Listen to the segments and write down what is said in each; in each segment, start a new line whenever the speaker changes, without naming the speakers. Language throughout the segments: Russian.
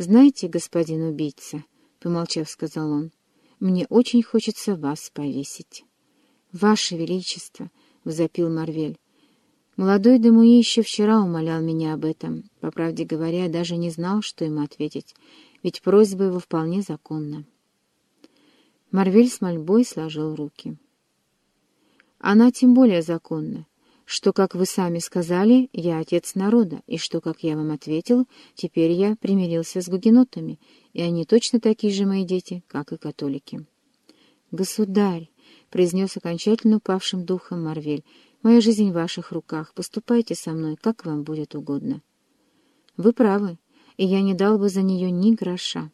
«Знаете, господин убийца», — помолчав, сказал он, — «мне очень хочется вас повесить». «Ваше Величество», — взопил Марвель, — «молодой Демуи еще вчера умолял меня об этом. По правде говоря, даже не знал, что ему ответить, ведь просьба его вполне законна». Марвель с мольбой сложил руки. «Она тем более законна, что, как вы сами сказали, я отец народа, и что, как я вам ответил, теперь я примирился с гугенотами, и они точно такие же мои дети, как и католики». «Государь!» — произнес окончательно упавшим духом Марвель. «Моя жизнь в ваших руках. Поступайте со мной, как вам будет угодно». «Вы правы, и я не дал бы за нее ни гроша».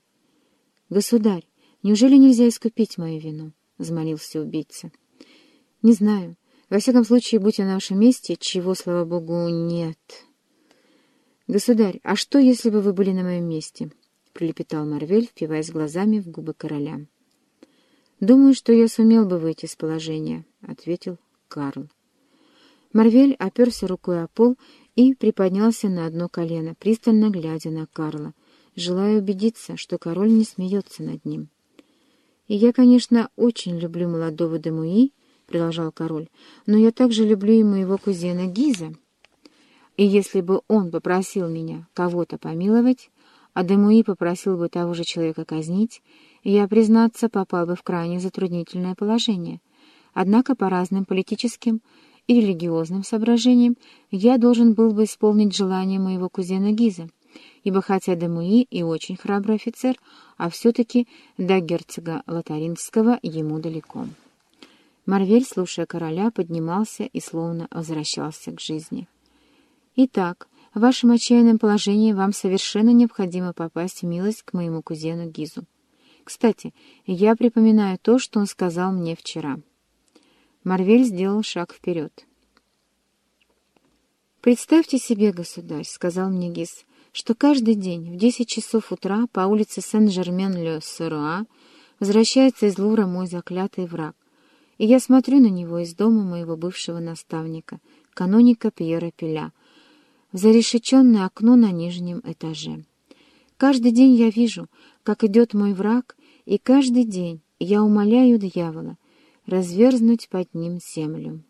«Государь, неужели нельзя искупить мою вину?» — взмолился убийца. «Не знаю. Во всяком случае, будь я на вашем месте, чего, слава богу, нет». «Государь, а что, если бы вы были на моем месте?» — пролепетал Марвель, впиваясь глазами в губы короля. «Думаю, что я сумел бы выйти из положения», — ответил Карл. Марвель оперся рукой о пол и приподнялся на одно колено, пристально глядя на Карла, желая убедиться, что король не смеется над ним. «И я, конечно, очень люблю молодого Демуи», — продолжал король, «но я также люблю и моего кузена Гиза. И если бы он попросил меня кого-то помиловать, а Демуи попросил бы того же человека казнить, я, признаться, попал бы в крайне затруднительное положение. Однако по разным политическим и религиозным соображениям я должен был бы исполнить желание моего кузена Гиза, ибо хотя Демуи и очень храбрый офицер, а все-таки до герцога Лотаринского ему далеко. Марвель, слушая короля, поднимался и словно возвращался к жизни. «Итак, в вашем отчаянном положении вам совершенно необходимо попасть в милость к моему кузену Гизу. Кстати, я припоминаю то, что он сказал мне вчера». Марвель сделал шаг вперед. «Представьте себе, государь», — сказал мне Гиз, — «что каждый день в десять часов утра по улице Сен-Жермен-Ле-Соруа возвращается из Лура мой заклятый враг, и я смотрю на него из дома моего бывшего наставника, каноника Пьера Пеля, в зарешеченное окно на нижнем этаже. Каждый день я вижу, как идет мой враг, и каждый день я умоляю дьявола, разверзнуть под ним землю.